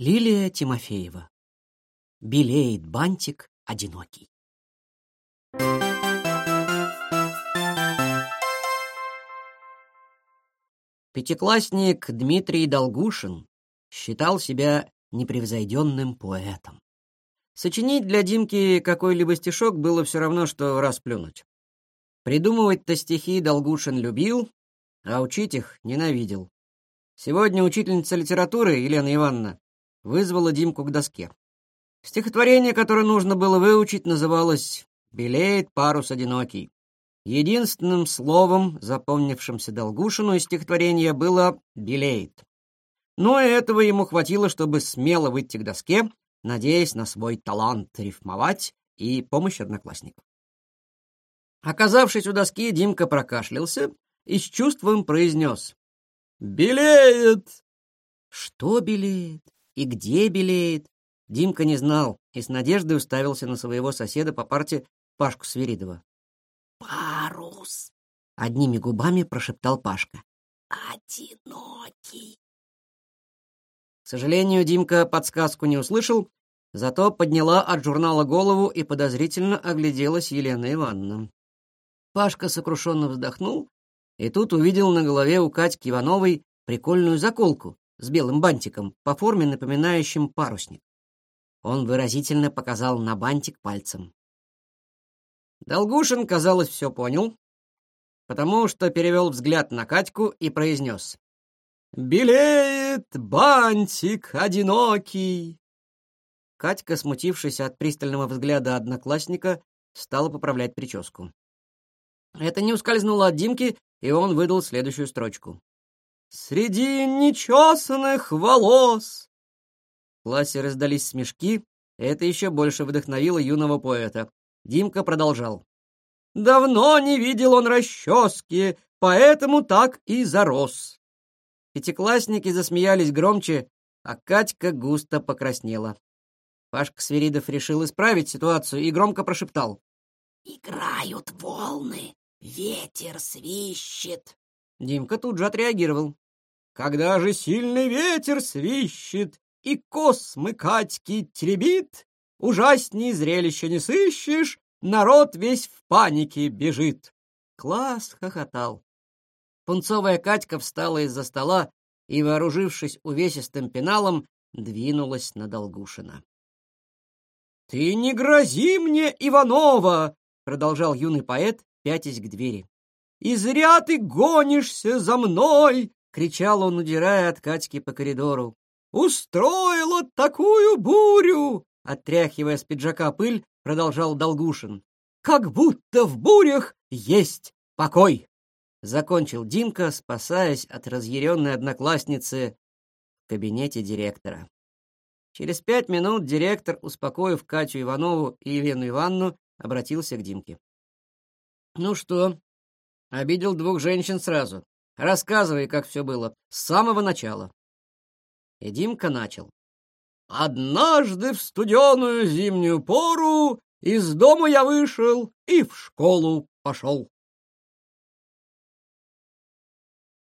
Лилия Тимофеева. Белеет бантик одинокий. Пятиклассник Дмитрий Долгушин считал себя непревзойденным поэтом. Сочинить для Димки какой-либо стишок было все равно, что расплюнуть. Придумывать-то стихи Долгушин любил, а учить их ненавидел. Сегодня учительница литературы Елена Ивановна вызвала Димку к доске. Стихотворение, которое нужно было выучить, называлось «Белеет парус одинокий». Единственным словом, запомнившимся Долгушину из стихотворения, было «белеет». Но этого ему хватило, чтобы смело выйти к доске, надеясь на свой талант рифмовать и помощь одноклассников. Оказавшись у доски, Димка прокашлялся и с чувством произнес «Белеет!» Что белеет и где белеет, Димка не знал и с надеждой уставился на своего соседа по парте Пашку Свиридова. «Парус!» — одними губами прошептал Пашка. «Одинокий!» К сожалению, Димка подсказку не услышал, зато подняла от журнала голову и подозрительно огляделась Елена Ивановна. Пашка сокрушенно вздохнул и тут увидел на голове у Катьки Ивановой прикольную заколку с белым бантиком, по форме напоминающим парусник. Он выразительно показал на бантик пальцем. Долгушин, казалось, все понял, потому что перевел взгляд на Катьку и произнес. «Белеет бантик одинокий!» Катька, смутившись от пристального взгляда одноклассника, стала поправлять прическу. Это не ускользнуло от Димки, и он выдал следующую строчку. «Среди нечесанных волос!» В классе раздались смешки, это еще больше вдохновило юного поэта. Димка продолжал. «Давно не видел он расчески, поэтому так и зарос». Пятиклассники засмеялись громче, а Катька густо покраснела. Пашка Свиридов решил исправить ситуацию и громко прошептал. «Играют волны, ветер свищет». Димка тут же отреагировал. «Когда же сильный ветер свищет и космы Катьки теребит, ужасней зрелища не сыщешь, народ весь в панике бежит». Класс хохотал. Пунцовая Катька встала из-за стола и, вооружившись увесистым пеналом, двинулась на Долгушина. «Ты не грози мне, Иванова!» — продолжал юный поэт, пятясь к двери. «И зря ты гонишься за мной!» — кричал он, удирая от Катьки по коридору. «Устроила такую бурю!» — отряхивая с пиджака пыль, продолжал Долгушин. «Как будто в бурях есть покой!» Закончил Димка, спасаясь от разъяренной одноклассницы в кабинете директора. Через пять минут директор, успокоив Катю Иванову и Елену Ивановну, обратился к Димке. «Ну что, обидел двух женщин сразу. Рассказывай, как все было, с самого начала». И Димка начал. «Однажды в студеную зимнюю пору из дома я вышел и в школу пошел.